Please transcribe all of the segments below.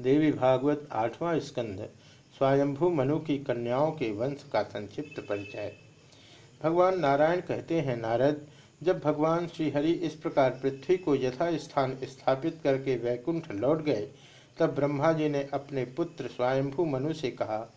देवी भागवत आठवां स्कंध स्वयंभू मनु की कन्याओं के वंश का संक्षिप्त परिचय। भगवान नारायण कहते हैं, नारद, जब भगवान श्रीहरि इस प्रकार पृथ्वी को यथा स्थान स्थापित करके वैकुंठ लौट गए, तब ब्रह्मा जी ने अपने पुत्र स्वयंभू मनु से कहा,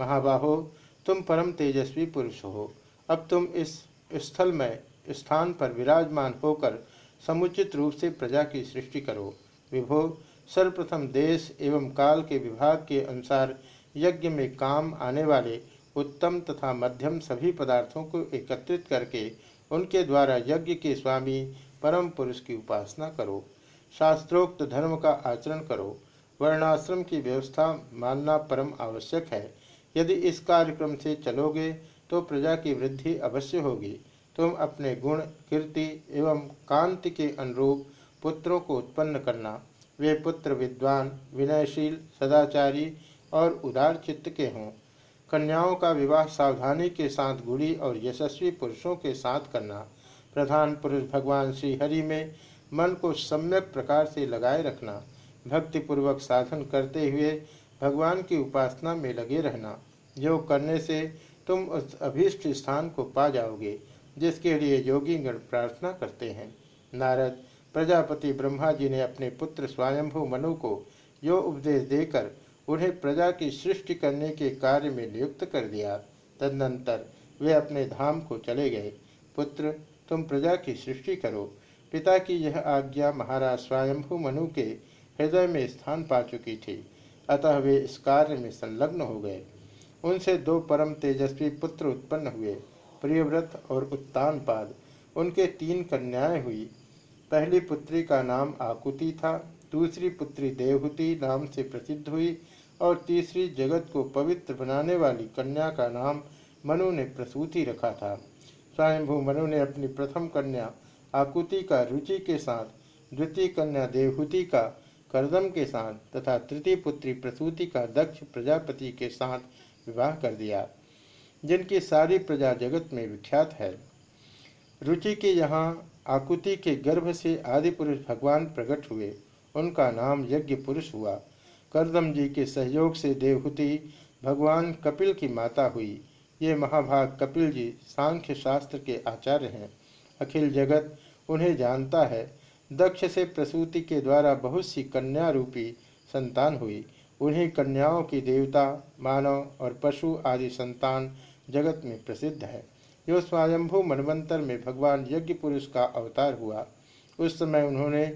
महाबाहो, तुम परम तेजस्वी पुरुष हो। अब तुम इस स्थल में स्थान पर विराजमान होकर समुचित रूप से प्रजा की सृष्टि करो। विभो सर्वप्रथम देश एवं काल के विभाग के अनुसार यज्ञ में काम आने वाले उत्तम तथा मध्यम सभी पदार्थों को एकत्रित करके उनके द्वारा यज्ञ के स्वामी परम पुरुष की उपासना करो। शास्त्रोक्त धर्म का आचरण करो। वर्णाश्रम की व्यवस्था मानना परम आवश्यक है। यदि इस कार्यक्रम से चलोगे तो प्रजा की वृद्धि अवश्य होगी। तुम अपने गुण, कीर्ति एवं कांति के अनुरूप पुत्रों को उत्पन्न करना वे पुत्र विद्वान, विनयशील, सदाचारी और उदार चित्त के हों। कन्याओं का विवाह सावधानी के साथ गुड़ी और यशस्वी पुरुषों के साथ करना। प्रधान पुरुष भगवान श्री हरि में मन को सम्यक प्रकार से लगाए रखना। भक्तिपूर्वक साधन करते हुए भगवान की उपासना में लगे रहना। जो करने से तुम उस अभीष्ट स्थान को पा जाओगे, जिसके लिए योगी गण प्रार्थना करते हैं। नारद प्रजापति ब्रह्मा जी ने अपने पुत्र स्वयंभू मनु को यो उपदेश देकर उन्हें प्रजा की सृष्टि करने के कार्य में नियुक्त कर दिया। तदनंतर वे अपने धाम को चले गए। पुत्र, तुम प्रजा की सृष्टि करो। पिता की यह आज्ञा महाराज स्वयंभू मनु के हृदय में स्थान पा चुकी थी। अतः वे इस कार्य में संलग्न हो गए। उनसे दो परम तेजस्वी पुत्र उत्पन्न हुए। प्रियव्रत और उत्तानपाद। उनके तीन कन्याएँ हुई। पहली पुत्री का नाम आकुति था, दूसरी पुत्री देवहूति नाम से प्रसिद्ध हुई और तीसरी जगत को पवित्र बनाने वाली कन्या का नाम मनु ने प्रसूति रखा था। स्वयंभू मनु ने अपनी प्रथम कन्या आकुति का रुचि के साथ, द्वितीय कन्या देवहूति का करदम के साथ तथा तृतीय पुत्री प्रसूति का दक्ष प्रजापति के साथ विवाह कर दिया, जिनकी सारी प्रजा जगत में विख्यात है। रुचि के यहाँ आकुति के गर्भ से आदि पुरुष भगवान प्रकट हुए। उनका नाम यज्ञ पुरुष हुआ। करदम जी के सहयोग से देवहूति भगवान कपिल की माता हुई। ये महाभाग कपिल जी सांख्य शास्त्र के आचार्य हैं। अखिल जगत उन्हें जानता है। दक्ष से प्रसूति के द्वारा बहुत सी कन्या रूपी संतान हुई। उन्हीं कन्याओं की देवता, मानव और पशु आदि संतान जगत में प्रसिद्ध है। जो स्वयंभू मनवंतर में भगवान यज्ञ पुरुष का अवतार हुआ। उस समय उन्होंने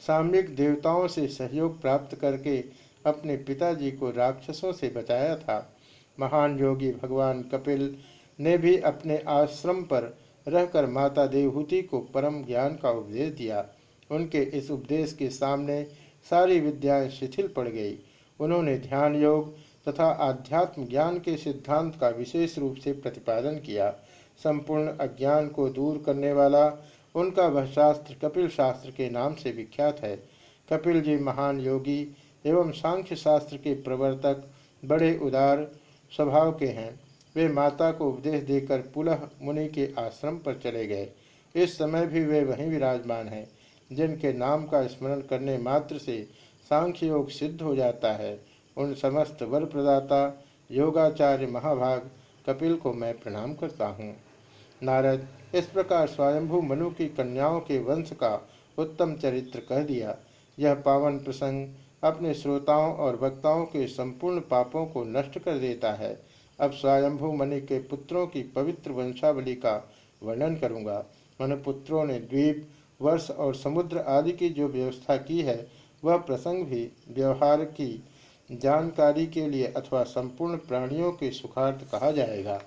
साम्यक देवताओं से सहयोग प्राप्त करके अपने पिताजी को राक्षसों से बचाया था। महान योगी भगवान कपिल ने भी अपने आश्रम पर रहकर माता देवहूति को परम ज्ञान का उपदेश दिया। उनके इस उपदेश के सामने सारी विद्याएँ शिथिल पड़ गई। उन्होंने ध्यान योग तथा आध्यात्म ज्ञान के सिद्धांत का विशेष रूप से प्रतिपादन किया। संपूर्ण अज्ञान को दूर करने वाला, उनका वह शास्त्र कपिल शास्त्र के नाम से विख्यात है। कपिल जी महान योगी एवं सांख्य शास्त्र के प्रवर्तक, बड़े उदार स्वभाव के हैं। वे माता को उपदेश देकर पुलह मुनि के आश्रम पर चले गए। इस समय भी वे वहीं विराजमान हैं, जिनके नाम का स्मरण करने मात्र से सांख्य योग सिद्ध हो जाता है। उन समस्त वर प्रदाता योगाचार्य महाभाग कपिल को मैं प्रणाम करता हूँ। नारद, इस प्रकार स्वयंभू मनु की कन्याओं के वंश का उत्तम चरित्र कह दिया। यह पावन प्रसंग अपने श्रोताओं और वक्ताओं के संपूर्ण पापों को नष्ट कर देता है। अब स्वयंभू मणि के पुत्रों की पवित्र वंशावली का वर्णन करूँगा। मन पुत्रों ने द्वीप, वर्ष और समुद्र आदि की जो व्यवस्था की है, वह प्रसंग भी व्यवहार की जानकारी के लिए अथवा संपूर्ण प्राणियों के सुखार्थ कहा जाएगा।